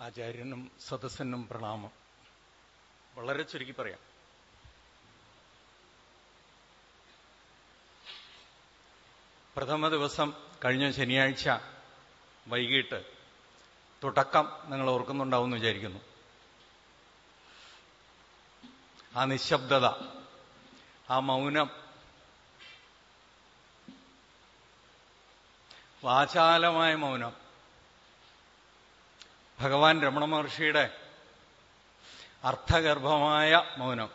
ആചാര്യനും സദസ്സനും പ്രണാമം. വളരെ ചുരുക്കി പറയാം. പ്രഥമ ദിവസം കഴിഞ്ഞ ശനിയാഴ്ച വൈകിട്ട് തുടക്കം നിങ്ങൾ ഓർക്കുന്നുണ്ടാവും വിചാരിക്കുന്നു. ആ നിശബ്ദത ആ മൗനം വാചാലമായ മൗനം ഭഗവാൻ രമണ മഹർഷിയുടെ അർത്ഥഗർഭമായ മൗനം.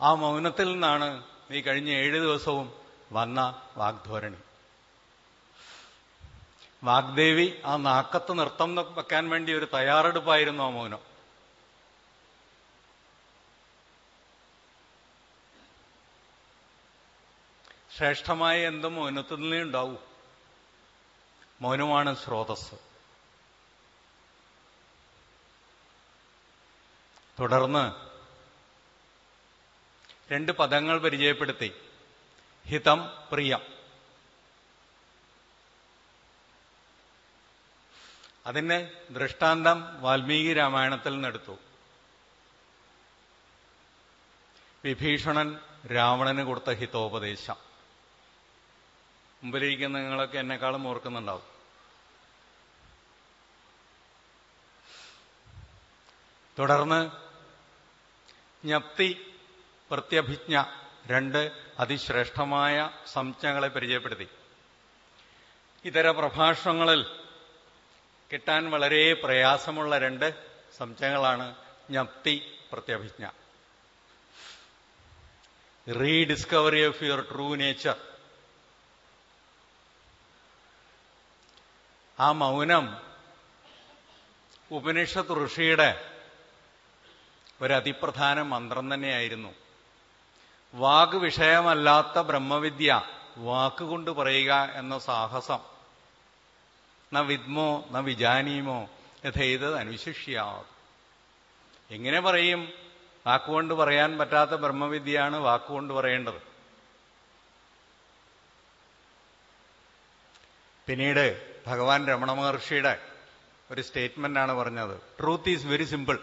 ആ മൗനത്തിൽ നിന്നാണ് ഈ കഴിഞ്ഞ ഏഴ് ദിവസവും വന്ന വാഗ്ധോരണി. വാഗ്ദേവി ആ നാക്കത്ത് നൃത്തം വെക്കാൻ വേണ്ടി ഒരു തയ്യാറെടുപ്പായിരുന്നു ആ മൗനം. ശ്രേഷ്ഠമായ എന്തും മൗനത്തിൽ നിന്നേ ഉണ്ടാവൂ മൗനമാണ് സ്രോതസ് തുടർന്ന് രണ്ട് പദങ്ങൾ പരിചയപ്പെടുത്തി. ഹിതം പ്രിയം. അതിന് ദൃഷ്ടാന്തം വാൽമീകി രാമായണത്തിൽ നിന്നെടുത്തു. വിഭീഷണൻ രാവണന് കൊടുത്ത ഹിതോപദേശം. മുമ്പിലിരിക്കുന്ന നിങ്ങളൊക്കെ എന്നെക്കാളും ഓർക്കുന്നുണ്ടാവും. തുടർന്ന് ജ്ഞപ്തി പ്രത്യഭിജ്ഞ രണ്ട് അതിശ്രേഷ്ഠമായ സംജ്ഞകളെ പരിചയപ്പെടുത്തി. ഇതര പ്രഭാഷണങ്ങളിൽ കിട്ടാൻ വളരെ പ്രയാസമുള്ള രണ്ട് സംജ്ഞകളാണ് ജ്ഞപ്തി പ്രത്യഭിജ്ഞ. Rediscovery of your true nature. ആ മൗനം ഉപനിഷത്ത് ഋഷിയുടെ ഒരതിപ്രധാന മന്ത്രം തന്നെയായിരുന്നു. വാഗ് വിഷയമല്ലാത്ത ബ്രഹ്മവിദ്യ വാക്കുകൊണ്ട് പറയുക എന്ന സാഹസം. ന വിദ്മോ ന വിജാനീമോ യഥേത് അനുശിഷ്യാവും എങ്ങനെ പറയും? വാക്കുകൊണ്ട് പറയാൻ പറ്റാത്ത ബ്രഹ്മവിദ്യയാണ് വാക്കുകൊണ്ട് പറയേണ്ടത്. പിന്നീട് ഭഗവാൻ രമണ മഹർഷിയുടെ ഒരു സ്റ്റേറ്റ്മെന്റ് ആണ് പറഞ്ഞത്. Truth is very simple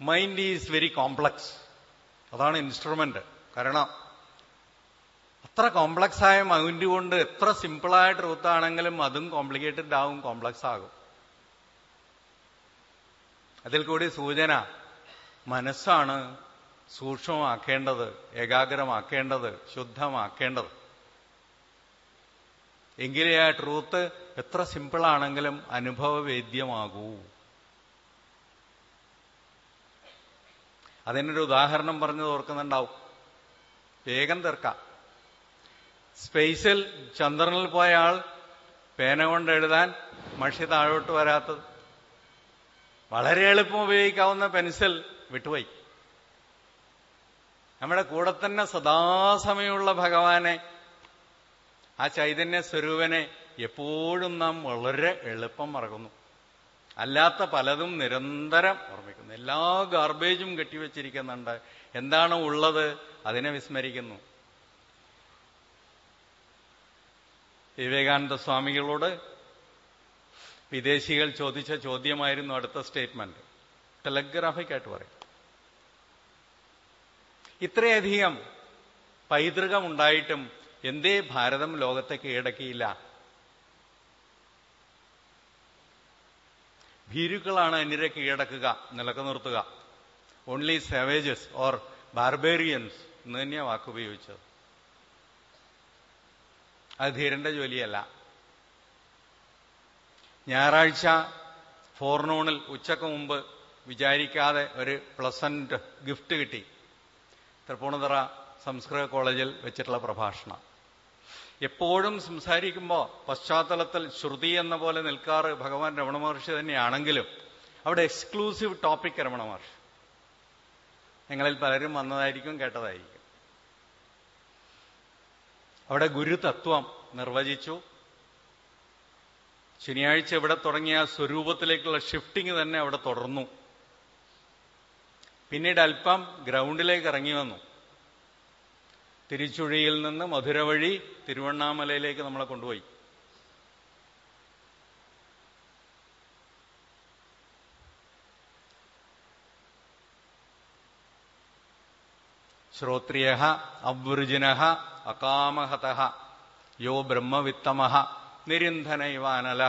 mind is very complex അതാണ് ഇൻസ്ട്രുമെന്റ് കാരണം അത്ര കോംപ്ലക്സ് ആയ മൈൻഡ് കൊണ്ട് എത്ര സിമ്പിളായ ട്രൂത്ത് ആണെങ്കിലും അതും കോംപ്ലിക്കേറ്റഡ് ആവും കോംപ്ലക്സ് ആകും. അതിൽ കൂടി സൂചന മനസ്സാണ് സൂക്ഷ്മമാക്കേണ്ടത് ഏകാഗ്രമാക്കേണ്ടത് ശുദ്ധമാക്കേണ്ടത്. എങ്കിലേ ആ ട്രൂത്ത് എത്ര സിമ്പിളാണെങ്കിലും അനുഭവവേദ്യമാകൂ. അതിനൊരു ഉദാഹരണം പറഞ്ഞു ഓർക്കുന്നുണ്ടാവും. വേഗം തീർക്കാം. സ്പേസിൽ ചന്ദ്രനിൽ പോയ ആൾ പേന കൊണ്ട് എഴുതാൻ മഷി താഴോട്ട് വരാത്തത്. വളരെ എളുപ്പം ഉപയോഗിക്കാവുന്ന പെൻസിൽ വിട്ടുപോയി. നമ്മുടെ കൂടെ തന്നെ സദാസമയമുള്ള ഭഗവാനെ ആ ചൈതന്യ സ്വരൂപനെ എപ്പോഴും നാം വളരെ എളുപ്പം മറക്കുന്നു. അല്ലാത്ത പലതും നിരന്തരം ഓർമ്മിക്കുന്നു. എല്ലാ ഗാർബേജും കെട്ടിവെച്ചിരിക്കുന്നുണ്ട്. എന്താണ് ഉള്ളത്? അതിനെ വിസ്മരിക്കുന്നു. വിവേകാനന്ദ സ്വാമികളോട് വിദേശികൾ ചോദിച്ച ചോദ്യമായിരുന്നു അടുത്ത സ്റ്റേറ്റ്മെന്റ് ടെലഗ്രാഫിക്കായിട്ട് പറയും. ഇത്രയധികം പൈതൃകമുണ്ടായിട്ടും എന്തേ ഭാരതം ലോകത്തെ കീഴടക്കിയില്ല? ഭീരുക്കളാണ് അന്യരെ കീഴടക്കുക നിലയ്ക്ക് നിർത്തുക ഓൺലി സവേജസ് ഓർ ബാർബേറിയൻസ് എന്ന് തന്നെയാണ് വാക്കുപയോഗിച്ചത്. അത് ധീരന്റെ ജോലിയല്ല. ഞായറാഴ്ച ഫോർനൂണിൽ ഉച്ചയ്ക്ക് മുമ്പ് വിചാരിക്കാതെ ഒരു പ്ലസന്റ് ഗിഫ്റ്റ് കിട്ടി. തൃപ്പൂണിത്തറ സംസ്കൃത കോളേജിൽ വെച്ചിട്ടുള്ള പ്രഭാഷണം. എപ്പോഴും സംസാരിക്കുമ്പോൾ പശ്ചാത്തലത്തിൽ ശ്രുതി എന്ന പോലെ നിൽക്കാറ് ഭഗവാൻ രമണ മഹർഷി തന്നെയാണെങ്കിലും അവിടെ എക്സ്ക്ലൂസീവ് ടോപ്പിക് രമണ മഹർഷി. നിങ്ങളിൽ പലരും വന്നതായിരിക്കും കേട്ടതായിരിക്കും. അവിടെ ഗുരുതത്വം നിർവചിച്ചു. ശനിയാഴ്ച ഇവിടെ തുടങ്ങിയ സ്വരൂപത്തിലേക്കുള്ള ഷിഫ്റ്റിംഗ് തന്നെ അവിടെ തുടർന്നു. പിന്നീട് അല്പം ഗ്രൗണ്ടിലേക്ക് ഇറങ്ങി വന്നു. തിരുച്ചുഴിയിൽ നിന്ന് മധുര വഴി തിരുവണ്ണാമലയിലേക്ക് നമ്മളെ കൊണ്ടുപോയി. ശ്രോത്രിയ അവൃജിന അകാമഹത യോ ബ്രഹ്മവിത്തമ നിരിന്ധനൈവാനല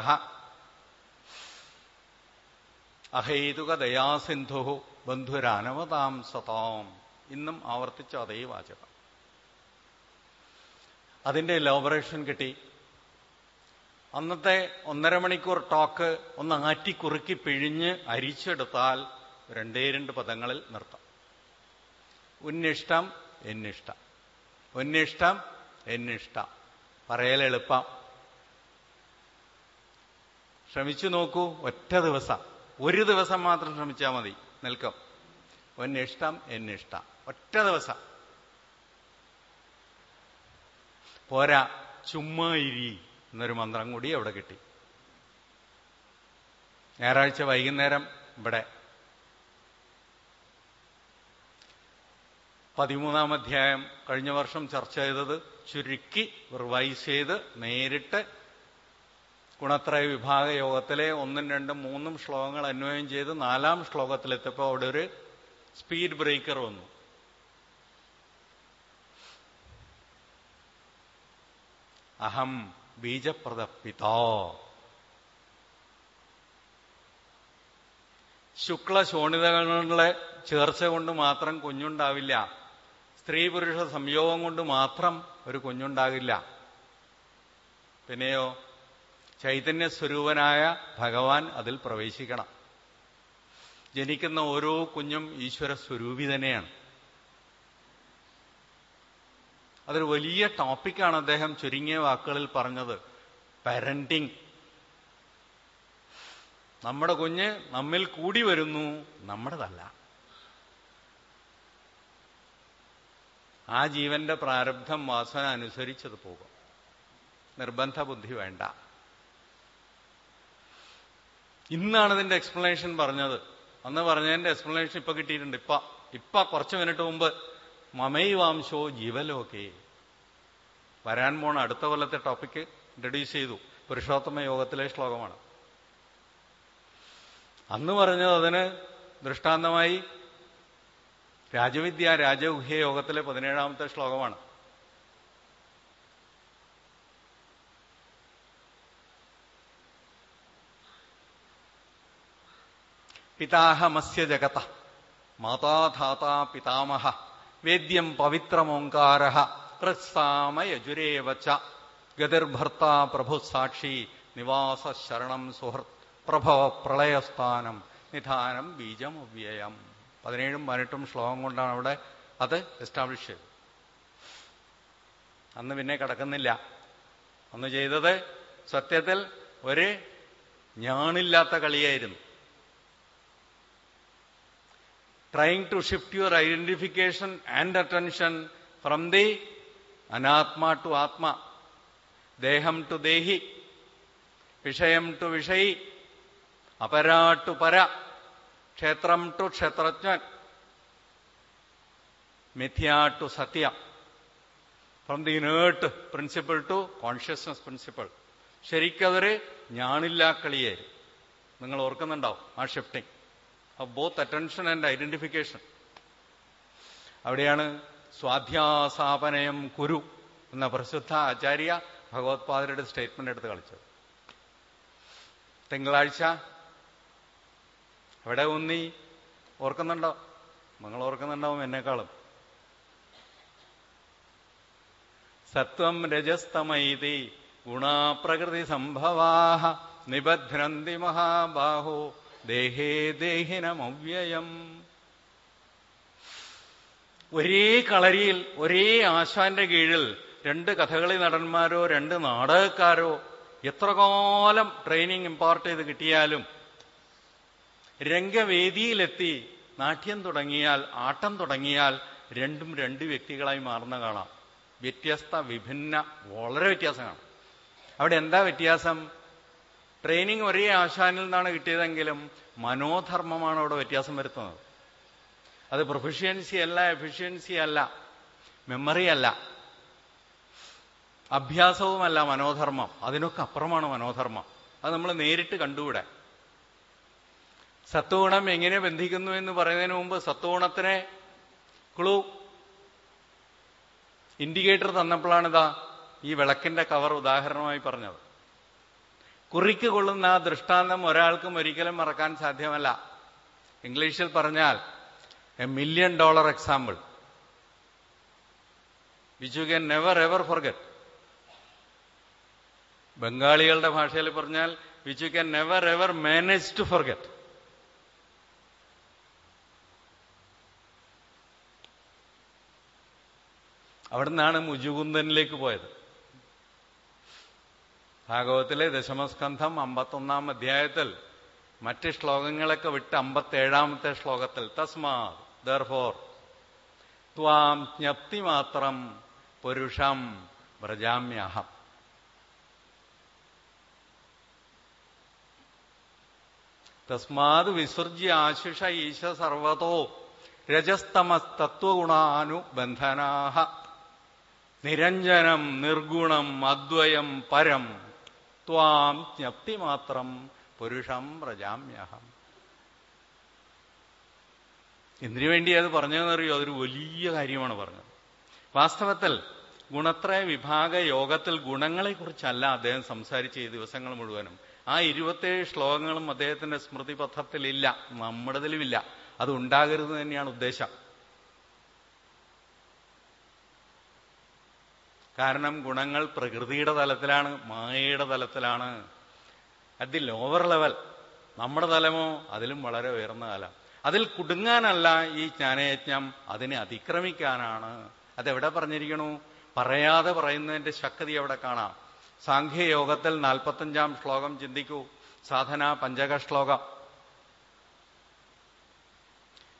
അഹൈതുക ദയാസിന്ധു ബന്ധുരാനവതാം സതാം. ഇന്നും ആവർത്തിച്ച അതേ വാചകം. അതിന്റെ എലോബറേഷൻ കിട്ടി. അന്നത്തെ ഒന്നര മണിക്കൂർ ടോക്ക് ഒന്ന് ആറ്റി കുറുക്കി പിഴിഞ്ഞ് അരിച്ചെടുത്താൽ രണ്ടേ രണ്ട് പദങ്ങളിൽ നിർത്താം. ഉന്നിഷ്ടം എന്നിഷ്ട. ഉന്നിഷ്ടം എന്നിഷ്ട. പറയൽ എളുപ്പം. ശ്രമിച്ചു നോക്കൂ ഒറ്റ ദിവസം. ഒരു ദിവസം മാത്രം ശ്രമിച്ചാൽ മതി. നിൽക്കും. ഒന്നിഷ്ടം എന്നിഷ്ട. ഒറ്റ ദിവസം. പോരാ ചുമ്മാ ഇരി എന്നൊരു മന്ത്രം കൂടി അവിടെ കിട്ടി. ഞായറാഴ്ച വൈകുന്നേരം ഇവിടെ. പതിമൂന്നാം അധ്യായം കഴിഞ്ഞ വർഷം ചർച്ച ചെയ്തത് ചുരുക്കി റിവൈസ് ചെയ്ത് നേരിട്ട് ഗുണത്രയ വിഭാഗ യോഗത്തിലെ ഒന്നും രണ്ടും മൂന്നും ശ്ലോകങ്ങൾ അന്വയം ചെയ്ത് നാലാം ശ്ലോകത്തിലെത്തപ്പോൾ അവിടെ ഒരു സ്പീഡ് ബ്രേക്കർ വന്നു. അഹം ബീജപ്രദപ്പിതോ ശുക്ല ശോണിതകളുടെ ചേർച്ച കൊണ്ട് മാത്രം കുഞ്ഞുണ്ടാവില്ല. സ്ത്രീ പുരുഷ സംയോഗം കൊണ്ട് മാത്രം ഒരു കുഞ്ഞുണ്ടാകില്ല. പിന്നെയോ ചൈതന്യ സ്വരൂപനായ ഭഗവാൻ അതിൽ പ്രവേശിക്കണം. ജനിക്കുന്ന ഓരോ കുഞ്ഞും ഈശ്വര സ്വരൂപി തന്നെയാണ്. അതൊരു വലിയ ടോപ്പിക്കാണ് അദ്ദേഹം ചുരുങ്ങിയ വാക്കുകളിൽ പറഞ്ഞത്. പാരന്റിങ് നമ്മുടെ കുഞ്ഞ് നമ്മിൽ കൂടി വരുന്നു നമ്മുടെതല്ല. ആ ജീവന്റെ പ്രാരബ്ധം വാസന അനുസരിച്ചത് പോകും. നിർബന്ധ ബുദ്ധി വേണ്ട. ഇന്നാണ് ഇതിന്റെ എക്സ്പ്ലനേഷൻ പറഞ്ഞത്. അന്ന് പറഞ്ഞതിന്റെ എക്സ്പ്ലനേഷൻ ഇപ്പൊ കിട്ടിയിട്ടുണ്ട്. ഇപ്പൊ ഇപ്പൊ കുറച്ച് മിനിറ്റ് മുമ്പ് മമൈവാംശോ ജീവലോകേ. വരാൻ പോണ അടുത്ത കൊല്ലത്തെ ടോപ്പിക് ഇൻട്രൊഡ്യൂസ് ചെയ്തു. പുരുഷോത്തമ യോഗത്തിലെ ശ്ലോകമാണ്. അന്ന് പറഞ്ഞത് അതിന് ദൃഷ്ടാന്തമായി രാജവിദ്യ രാജഗുഹ്യ യോഗത്തിലെ പതിനേഴാമത്തെ ശ്ലോകമാണ്. പിതാഹമസ്യ ജഗത. മാതാധാതാ പിതാമഹ. വേദ്യം പവിത്രമോങ്കാര ഹൃത്സാമയജുരേവ ച ഗതിർഭർത്ത പ്രഭുസാക്ഷി നിവാസ ശരണം സുഹൃത് പ്രഭവ പ്രളയസ്ഥാനം നിധാനം ബീജം അവ്യയം പതിനേഴും പതിനെട്ടും ശ്ലോകം കൊണ്ടാണ് അവിടെ അത് എസ്റ്റാബ്ലിഷ് ചെയ്തത്. അന്ന് പിന്നെ കിടക്കുന്നില്ല. അന്ന് ചെയ്തത് സത്യത്തിൽ ഒരു ഞാണില്ലാത്ത കളിയായിരുന്നു. Trying to shift your identification and attention from the anatma to atma, deham to dehi, vishayam to vishayi, apara to para, kshetram to kshetrajnan, mithya to satya, from the inert principle to consciousness principle. ശരിക്കതൊരു ഞാണില്ലാ കളിയായിരുന്നു നിങ്ങൾ ഓർക്കുന്നുണ്ടാവും ആ shifting of both attention and identification അവിടെയാണ് സ്വാധ്യാസാപനയം കുരു എന്ന പ്രസിദ്ധ ആചാര്യ ഭഗവത്പാദരുടെ statement എടുത്ത് കളിച്ചത്. തിങ്കളാഴ്ച അവിടെ ഒന്നി ഓർക്കുന്നുണ്ടോ? നിങ്ങൾ ഓർക്കുന്നുണ്ടാവും എന്നെക്കാളും. സത്വം രജസ്തമൈതി ഗുണാപ്രകൃതി സംഭവാഹ നിബദ്ധ്രന്തി മഹാബാഹോ. ദേഹേ ദേഹിനമവ്യയം. ഒരേ കളരിയിൽ ഒരേ ആശാന്റെ കീഴിൽ രണ്ട് കഥകളി നടന്മാരോ രണ്ട് നാടകക്കാരോ എത്ര കാലം ട്രെയിനിങ് ഇമ്പാർട്ട് ചെയ്ത് കിട്ടിയാലും രംഗവേദിയിലെത്തി നാട്യം തുടങ്ങിയാൽ ആട്ടം തുടങ്ങിയാൽ രണ്ടും രണ്ട് വ്യക്തികളായി മാറുന്ന കാണാം. വ്യത്യസ്ത വിഭിന്ന വളരെ വ്യത്യാസം കാണാം. അവിടെ എന്താ വ്യത്യാസം? ട്രെയിനിങ് ഒരേ ആശാനിൽ നിന്നാണ് കിട്ടിയതെങ്കിലും മനോധർമ്മമാണ് അവിടെ വ്യത്യാസം വരുത്തുന്നത്. അത് പ്രൊഫിഷ്യൻസി അല്ല എഫിഷ്യൻസി അല്ല മെമ്മറി അല്ല. അഭ്യാസവുമല്ല മനോധർമ്മം. അതിനൊക്കെ അപ്പുറമാണ് മനോധർമ്മം. അത് നമ്മൾ നേരിട്ട് കണ്ടുകൂടെ? സത്വഗുണം എങ്ങനെ ബന്ധിക്കുന്നു എന്ന് പറയുന്നതിന് മുമ്പ് സത്വഗുണത്തിനെ ക്ലൂ ഇൻഡിക്കേറ്റർ തന്നപ്പോഴാണിതാ ഈ വിളക്കിന്റെ കവർ ഉദാഹരണമായി പറഞ്ഞത്. കുറിക്ക് കൊള്ളുന്ന ആ ദൃഷ്ടാന്തം ഒരാൾക്കും ഒരിക്കലും മറക്കാൻ സാധ്യമല്ല. ഇംഗ്ലീഷിൽ പറഞ്ഞാൽ a million dollar example. Which you can never ever forget ബംഗാളികളുടെ ഭാഷയിൽ പറഞ്ഞാൽ which you can never ever manage to forget അവിടുന്നാണ് മുജുകുന്ദനിലേക്ക് പോയത്. ഭാഗവത്തിലെ ദശമസ്കന്ധം അമ്പത്തൊന്നാം അധ്യായത്തിൽ മറ്റ് ശ്ലോകങ്ങളൊക്കെ വിട്ട് അമ്പത്തേഴാമത്തെ ശ്ലോകത്തിൽ. തസ്മാ ദർഫോർ ത്വാം ജ്ഞപ്തി മാത്രം പുരുഷം വ്രജാമ്യഹം. തസ്മാത് വിസൃജ്യ ആശിഷ ഈശ സർവതോ രജസ്തമസ്തത്വഗുണാനുബന്ധനാഹ. നിരഞ്ജനം നിർഗുണം അദ്വയം പരം ത്വാം ജ്ഞപ്തി മാത്രം പുരുഷം പ്രജാമ്യഹം എന്തിനു വേണ്ടി അത് പറഞ്ഞതെന്നറിയോ? അതൊരു വലിയ കാര്യമാണ് പറഞ്ഞത്. വാസ്തവത്തിൽ ഗുണത്രയ വിഭാഗ യോഗത്തിൽ ഗുണങ്ങളെക്കുറിച്ചല്ല അദ്ദേഹം സംസാരിച്ച ഈ ദിവസങ്ങൾ മുഴുവനും. ആ ഇരുപത്തേഴ് ശ്ലോകങ്ങളും അദ്ദേഹത്തിന്റെ സ്മൃതി പത്രത്തിലില്ല നമ്മുടേതിലുമില്ല അത് ഉണ്ടാകരുത് തന്നെയാണ് ഉദ്ദേശം. കാരണം ഗുണങ്ങൾ പ്രകൃതിയുടെ തലത്തിലാണ് മായയുടെ തലത്തിലാണ്. അറ്റ് ദി ലോവർ ലെവൽ നമ്മുടെ തലമോ അതിലും വളരെ ഉയർന്ന തലം. അതിൽ കുടുങ്ങാനല്ല ഈ ജ്ഞാനയജ്ഞം അതിനെ അതിക്രമിക്കാനാണ്. അതെവിടെ പറഞ്ഞിരിക്കണു? പറയാതെ പറയുന്നതിന്റെ ശക്തി എവിടെ കാണാം. സാഖ്യയോഗത്തിൽ നാൽപ്പത്തഞ്ചാം ശ്ലോകം ചിന്തിക്കൂ. സാധന പഞ്ചക ശ്ലോകം.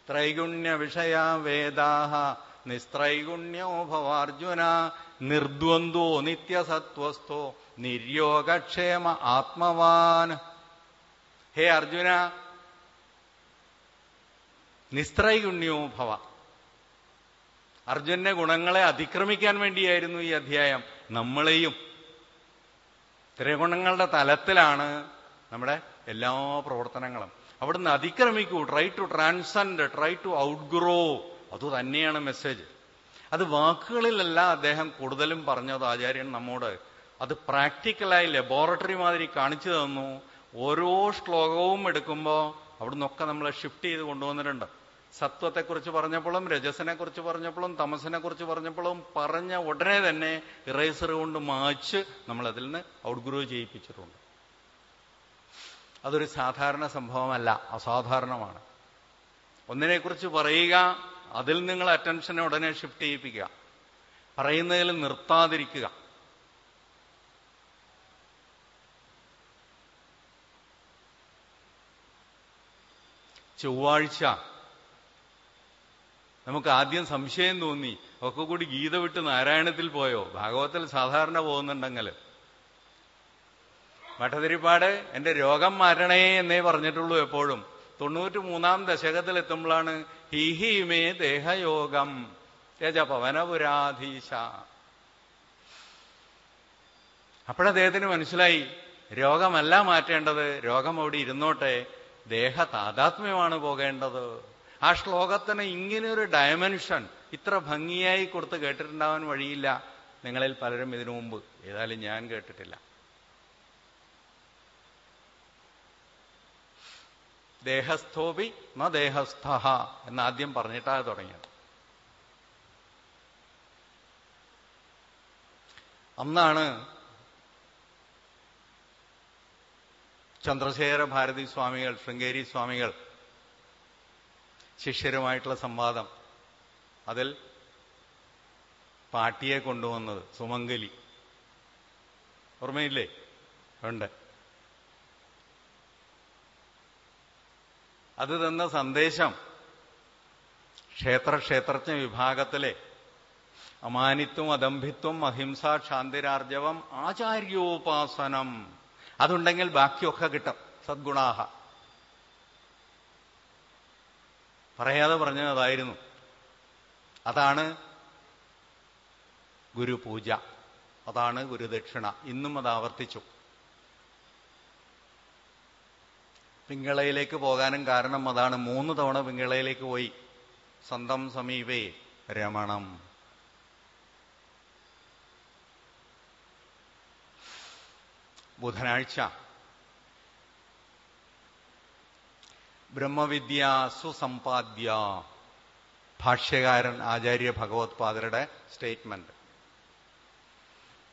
ത്രൈഗുണ്യ വിഷയ വേദാഹ നിസ്ത്രൈഗുണ്യോ ഭവാർജുന നിർദ്വന്ദ്വോ നിത്യസത്വസ്ഥോ നിര്യോഗക്ഷേമ ആത്മവാൻ. ഹേ അർജുന നിസ്ത്രൈഗുണ്യോ ഭവ. അർജുന്റെ ഗുണങ്ങളെ അതിക്രമിക്കാൻ വേണ്ടിയായിരുന്നു ഈ അധ്യായം. നമ്മളെയും ത്രിഗുണങ്ങളുടെ തലത്തിലാണ് നമ്മുടെ എല്ലാ പ്രവർത്തനങ്ങളും. അവിടുന്ന് അതിക്രമിക്കൂ try to transcend try to outgrow അത് തന്നെയാണ് മെസ്സേജ് അത് വാക്കുകളിലല്ല അദ്ദേഹം കൂടുതലും പറഞ്ഞത് ആചാര്യൻ നമ്മോട്. അത് പ്രാക്ടിക്കലായി ലബോറട്ടറി മാതിരി കാണിച്ചു തന്നു. ഓരോ ശ്ലോകവും എടുക്കുമ്പോൾ അവിടുന്നൊക്കെ നമ്മൾ ഷിഫ്റ്റ് ചെയ്ത് കൊണ്ടുവന്നിട്ടുണ്ട്. സത്വത്തെക്കുറിച്ച് പറഞ്ഞപ്പോഴും രജസിനെ കുറിച്ച് പറഞ്ഞപ്പോഴും തമസിനെ കുറിച്ച് പറഞ്ഞപ്പോഴും പറഞ്ഞ ഉടനെ തന്നെ ഇറേസർ കൊണ്ട് മാച്ച് നമ്മൾ അതിൽ നിന്ന് ഔട്ട്ഗ്രോ ചെയ്യിപ്പിച്ചിട്ടുണ്ട്. അതൊരു സാധാരണ സംഭവമല്ല അസാധാരണമാണ്. ഒന്നിനെക്കുറിച്ച് പറയുക അതിൽ നിങ്ങൾ അറ്റൻഷനെ ഉടനെ ഷിഫ്റ്റ് ചെയ്യിപ്പിക്കുക. പറയുന്നതിൽ നിർത്താതിരിക്കുക. ചൊവ്വാഴ്ച. നമുക്ക് ആദ്യം സംശയം തോന്നി. ഒക്കെ കൂടി ഗീത വിട്ട് നാരായണത്തിൽ പോയോ? ഭാഗവത്തിൽ സാധാരണ പോകുന്നുണ്ടെങ്കിൽ. മഠതിരിപ്പാട് എന്റെ രോഗം മാറണേ എന്നേ പറഞ്ഞിട്ടുള്ളൂ എപ്പോഴും. തൊണ്ണൂറ്റി മൂന്നാം ദശകത്തിൽ എത്തുമ്പോഴാണ് ഹിഹിമേ ദേഹയോഗം രജപവനപുരാധീശ. അപ്പോഴദ്ദേഹത്തിന് മനസ്സിലായി രോഗമല്ല മാറ്റേണ്ടത് രോഗം അവിടെ ഇരുന്നോട്ടെ ദേഹ താതാത്മ്യമാണ് പോകേണ്ടത്. ആ ശ്ലോകത്തിന് ഒരു ഡയമെൻഷൻ ഇത്ര ഭംഗിയായി കൊടുത്ത് കേട്ടിട്ടുണ്ടാവാൻ വഴിയില്ല. നിങ്ങളിൽ പലരും ഇതിനു മുമ്പ് ഏതായാലും ഞാൻ കേട്ടിട്ടില്ല. ദേഹസ്ഥോപി ന ദേഹസ്ഥ എന്നാദ്യം പറഞ്ഞിട്ടാണ് തുടങ്ങിയത്. അന്നാണ് ചന്ദ്രശേഖര ഭാരതി സ്വാമികൾ ശൃംഗേരി സ്വാമികൾ ശിഷ്യരുമായിട്ടുള്ള സംവാദം. അതിൽ പാട്ടിയെ കൊണ്ടുവന്നത് സുമംഗലി. ഓർമ്മയില്ലേ? ഉണ്ട്. അത് തന്ന സന്ദേശം. ക്ഷേത്ര ക്ഷേത്രജ്ഞ വിഭാഗത്തിലെ അമാനിത്വം അദംഭിത്വം അഹിംസ ശാന്തിരാർജവം ആചാര്യോപാസനം. അതുണ്ടെങ്കിൽ ബാക്കിയൊക്കെ കിട്ടും. സദ്ഗുണാഹ. പറയാതെ പറഞ്ഞതായിരുന്നു അതാണ് ഗുരുപൂജ. അതാണ് ഗുരുദക്ഷിണ. ഇന്നും അത് ആവർത്തിച്ചു. പിങ്കളയിലേക്ക് പോകാനും കാരണം അതാണ്. മൂന്ന് തവണ പിങ്കളയിലേക്ക് പോയി. സ്വന്തം സമീപേ രമണം. ബുധനാഴ്ച. ബ്രഹ്മവിദ്യ സുസമ്പാദ്യ. ഭാഷ്യകാരൻ ആചാര്യ ഭഗവത്പാദരുടെ സ്റ്റേറ്റ്മെന്റ്.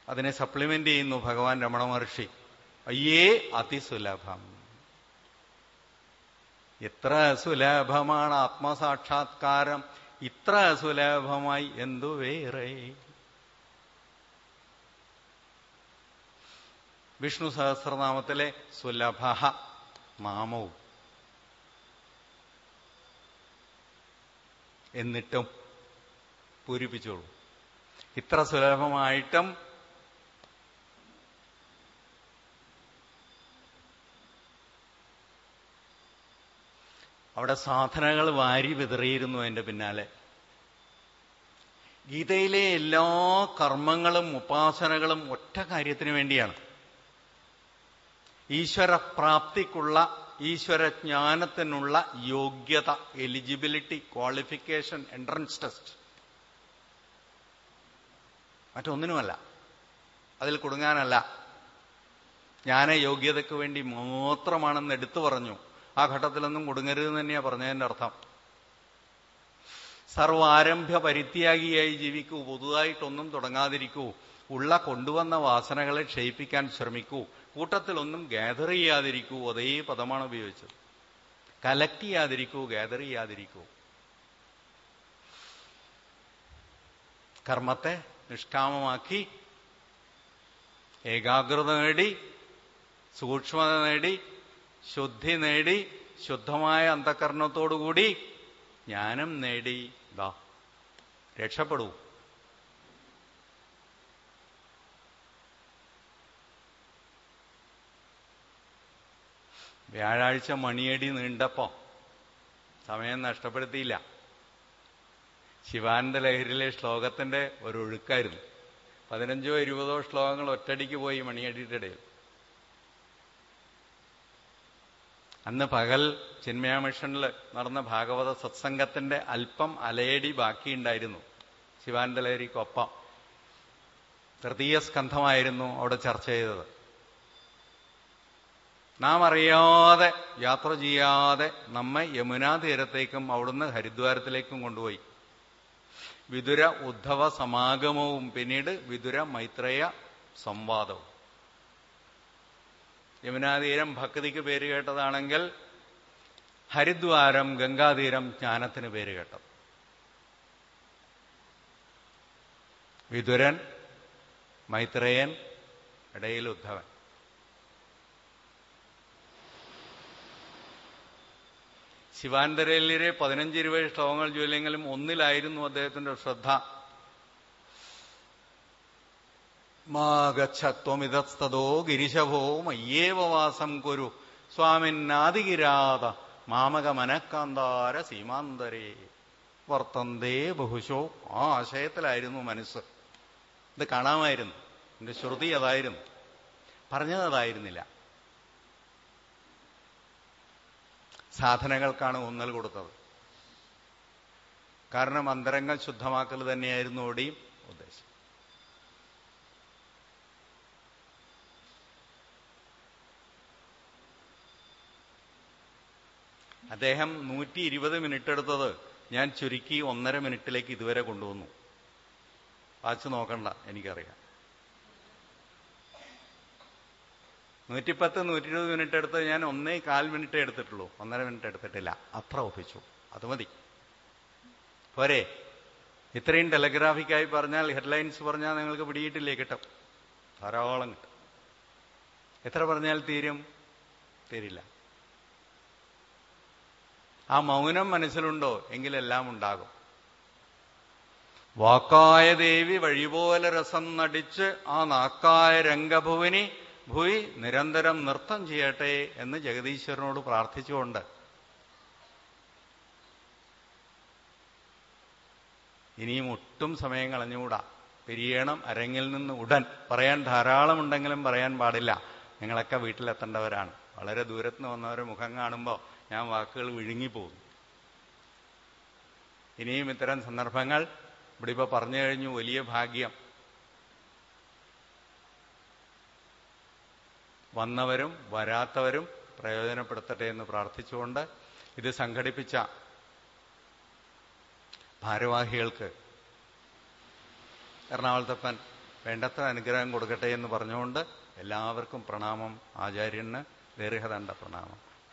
അതിനെ സപ്ലിമെന്റ് ചെയ്യുന്നു ഭഗവാൻ രമണ മഹർഷി. അയ്യേ അതിസുലഭം. എത്ര സുലഭമാണ് ആത്മസാക്ഷാത്കാരം. ഇത്ര സുലഭമായി എന്തു വേറെ? വിഷ്ണു സഹസ്രനാമത്തിലെ സുലഭ നാമവും. എന്നിട്ടും പൂരിപ്പിച്ചോളൂ. ഇത്ര സുലഭമായിട്ടും അവിടെ സാധനകൾ വാരി വിതറിയിരുന്നു എന്റെ പിന്നാലെ. ഗീതയിലെ എല്ലാ കർമ്മങ്ങളും ഉപാസനകളും ഒറ്റ കാര്യത്തിന് വേണ്ടിയാണ്. ഈശ്വരപ്രാപ്തിക്കുള്ള ഈശ്വരജ്ഞാനത്തിനുള്ള യോഗ്യത എലിജിബിലിറ്റി ക്വാളിഫിക്കേഷൻ എൻട്രൻസ് ടെസ്റ്റ് മറ്റൊന്നിനുമല്ല. അതിൽ കുടുങ്ങാനല്ല. ജ്ഞാന യോഗ്യതയ്ക്ക് വേണ്ടി മാത്രമാണെന്ന് എടുത്തു പറഞ്ഞു. ആ ഘട്ടത്തിലൊന്നും കൊടുങ്ങരുത് തന്നെയാ പറഞ്ഞതിന്റെ അർത്ഥം. സർവാരംഭ്യ പരിത്യാഗിയായി ജീവിക്കൂ പുതുതായിട്ടൊന്നും തുടങ്ങാതിരിക്കൂ ഉള്ള കൊണ്ടുവന്ന വാസനകളെ ക്ഷയിപ്പിക്കാൻ ശ്രമിക്കൂ കൂട്ടത്തിലൊന്നും ഗാദർ ചെയ്യാതിരിക്കൂ അതേ പദമാണ് ഉപയോഗിച്ചത്. കലക്ട് ചെയ്യാതിരിക്കൂ ഗാദർ ചെയ്യാതിരിക്കൂ. കർമ്മത്തെ നിഷ്കാമമാക്കി ഏകാഗ്രത നേടി സൂക്ഷ്മത നേടി ശുദ്ധി നേടി ശുദ്ധമായ അന്ധകരണത്തോടുകൂടി ജ്ഞാനം നേടി. ദാ രക്ഷപ്പെടൂ. വ്യാഴാഴ്ച മണിയടി നീണ്ടപ്പോ സമയം നഷ്ടപ്പെടുത്തിയില്ല. ശിവാനന്ദ ലഹരിയിലെ ശ്ലോകത്തിന്റെ ഒരു ഒഴുക്കായിരുന്നു. പതിനഞ്ചോ ഇരുപതോ ശ്ലോകങ്ങൾ ഒറ്റടിക്ക് പോയി മണിയടിയുടെ ഇടയിൽ. അന്ന് പകൽ ചിന്മയ മിഷനിൽ നടന്ന ഭാഗവത സത്സംഗത്തിന്റെ അല്പം അലയടി ബാക്കിയുണ്ടായിരുന്നു. ശിവാനന്ദ ലഹരിക്കൊപ്പം തൃതീയ സ്കന്ധമായിരുന്നു അവിടെ ചർച്ച ചെയ്തത്. നാം അറിയാതെ യാത്ര ചെയ്യാതെ നമ്മെ യമുനാ തീരത്തേക്കും അവിടുന്ന് ഹരിദ്വാരത്തിലേക്കും കൊണ്ടുപോയി. വിതുര ഉദ്ധവ സമാഗമവും പിന്നീട് വിതുര മൈത്രേയ സംവാദവും. യമുനാതീരം ഭക്തിക്ക് പേര് കേട്ടതാണെങ്കിൽ ഹരിദ്വാരം ഗംഗാതീരം ജ്ഞാനത്തിന് പേര് കേട്ടത്. വിതുരൻ മൈത്രേയൻ ഇടയിൽ ഉദ്ധവൻ. ശിവാന്തരയിലെ പതിനഞ്ച് ഇരുപത് ശ്ലോകങ്ങൾ ജോലിയെങ്കിലും ഒന്നിലായിരുന്നു അദ്ദേഹത്തിന്റെ ശ്രദ്ധ. മാ ഗച്ഛത്വമിതസ്തോ ഗിരിശഭോ മയ്യേവ വാസം കുരു. സ്വാമിന്നാതികിരാത മാമക മനക്കാന്താര സീമാന്തരേ. വർത്തന്തേ ബഹുശോ. ആ ആശയത്തിലായിരുന്നു മനസ്സ്. ഇത് കാണാമായിരുന്നു. എന്റെ ശ്രുതി അതായിരുന്നു. പറഞ്ഞത് അതായിരുന്നില്ല. സാധനകൾക്കാണ് ഊന്നൽ കൊടുത്തത്. കാരണം അന്തരംഗം ശുദ്ധമാക്കൽ തന്നെയായിരുന്നു ഓടിയും ഉദ്ദേശം. അദ്ദേഹം നൂറ്റി ഇരുപത് മിനിറ്റ് എടുത്തത് ഞാൻ ചുരുക്കി ഒന്നര മിനിറ്റിലേക്ക് ഇതുവരെ കൊണ്ടുവന്നു. വാച്ച് നോക്കണ്ട എനിക്കറിയാം. നൂറ്റിപ്പത്ത് നൂറ്റി ഇരുപത് മിനിറ്റ് എടുത്ത് ഞാൻ ഒന്നേ കാൽ മിനിറ്റ് എടുത്തിട്ടുള്ളൂ. ഒന്നര മിനിറ്റ് എടുത്തിട്ടില്ല. അത്ര ഒപ്പിച്ചു. അത് മതി. പോരെ. ഇത്രയും ടെലഗ്രാഫിക്കായി പറഞ്ഞാൽ ഹെഡ്ലൈൻസ് പറഞ്ഞാൽ നിങ്ങൾക്ക് പിടിയിട്ടില്ലേ കിട്ടും. ധാരാളം കിട്ടും. എത്ര പറഞ്ഞാൽ തീരും? തീരില്ല. ആ മൗനം മനസ്സിലുണ്ടോ? എങ്കിലെല്ലാം ഉണ്ടാകും. വാക്കായ ദേവി വഴിപോലെ രസം നടിച്ച് ആ നാക്കായ രംഗഭുവിനി ഭൂയി നിരന്തരം നൃത്തം ചെയ്യട്ടെ എന്ന് ജഗദീശ്വരനോട് പ്രാർത്ഥിച്ചുകൊണ്ട്. ഇനിയും ഒട്ടും സമയം കളഞ്ഞുകൂടാ. പിരിയണം അരങ്ങിൽ നിന്ന് ഉടൻ. പറയാൻ ധാരാളമുണ്ടെങ്കിലും പറയാൻ പാടില്ല. നിങ്ങളൊക്കെ വീട്ടിലെത്തേണ്ടവരാണ്. വളരെ ദൂരത്ത് നിന്ന് വന്നവരെ മുഖം കാണുമ്പോൾ ഞാൻ വാക്കുകൾ വിഴുങ്ങിപ്പോകുന്നു ഇനിയും ഇത്തരം സന്ദർഭങ്ങൾ ഇവിടെ ഇപ്പോൾ പറഞ്ഞു കഴിഞ്ഞു വലിയ ഭാഗ്യം. വന്നവരും വരാത്തവരും പ്രയോജനപ്പെടുത്തട്ടെ എന്ന് പ്രാർത്ഥിച്ചുകൊണ്ട് ഇത് സംഘടിപ്പിച്ച ഭാരവാഹികൾക്ക് എറണാകുളത്തപ്പൻ വേണ്ടത്ര അനുഗ്രഹം കൊടുക്കട്ടെ എന്ന് പറഞ്ഞുകൊണ്ട് എല്ലാവർക്കും പ്രണാമം ആചാര്യന് ദീർഘദണ്ഡ പ്രണാമം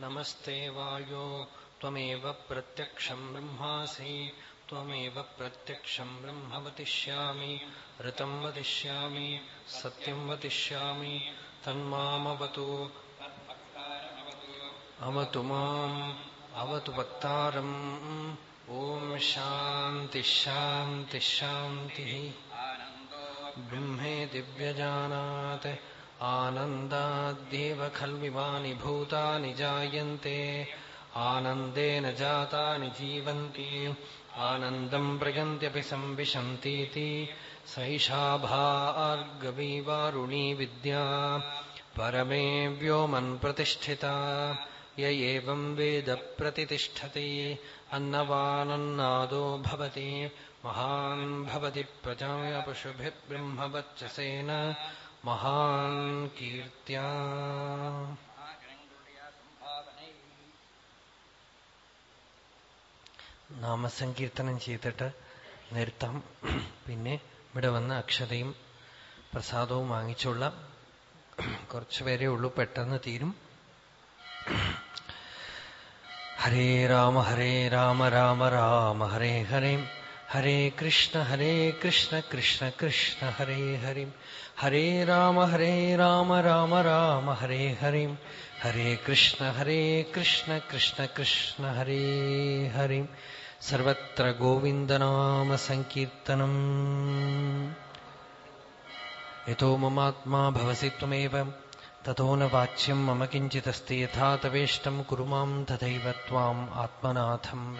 नमस्ते वायो, त्वमेव प्रत्यक्षं ब्रह्मासि, त्वमेव प्रत्यक्षं ब्रह्म वदिष्यामि, ऋतं वदिष्यामि, सत्यं वदिष्यामि, तन्मामवतु। अवतु माम्, अवतु वक्तारम्। ॐ शान्तिः ब्रह्मे दिव्यजानात्। आनन्दाद्येव खल्विमानि भूतानि जायन्ते, आनन्देन जातानि जीवन्ति आनन्दम् प्रयन्त्यपि संविशन्तीति सैषा भार्गवीवारुणी विद्या, परमे व्योमन् प्रतिष्ठिता, य एवम् वेद प्रतितिष्ठति, अन्नवानन्नादो भवति, महान् भवति प्रजाया पशुभिः ब्रह्मवच्चसेन महान् कीर्त्या നാമസങ്കീർത്തനം ചെയ്തിട്ട് നിർത്താം പിന്നെ ഇവിടെ വന്ന് അക്ഷതയും പ്രസാദവും വാങ്ങിച്ചുള്ള കുറച്ചുപേരേ ഉള്ളൂ പെട്ടെന്ന് തീരും ഹരേ രാമ ഹരേ രാമ രാമ രാമ ഹരേ ഹരേ हरे कृष्ण हरे कृष्ण कृष्ण कृष्ण, हरे हरि। हरे राम हरे राम राम राम, हरे हरिम हरे कृष्ण हरे कृष्ण कृष्ण कृष्ण, हरे हरिम सर्वत्र गोविन्दनाम सङ्कीर्तनम् यतो ममात्मा भवसि त्वमेव। ततो न वाच्यं मम किञ्चिदस्ति। यथा तवेष्टं कुरु माँ तथैव त्वाम् आत्मनाथम्।